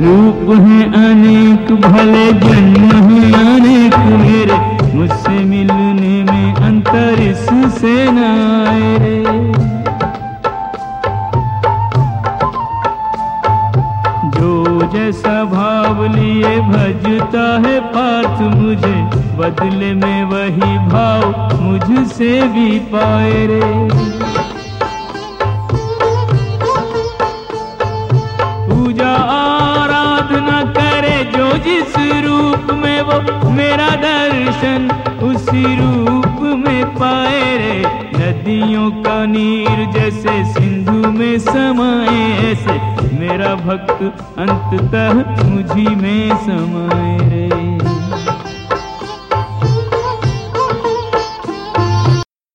रूप है अनेक, भले जन्म है अनेक, मेरे मुझसे मिलने में अंतर इससे न आए। रे जो जैसा भाव लिए भजता है पार्थ मुझे, बदले में वही भाव मुझसे भी पाए रे। पूजा जिस रूप में वो मेरा दर्शन, उसी रूप में पाए रे। नदियों का नीर जैसे सिंधु में समाए, ऐसे मेरा भक्त अंततः मुझी में समाए।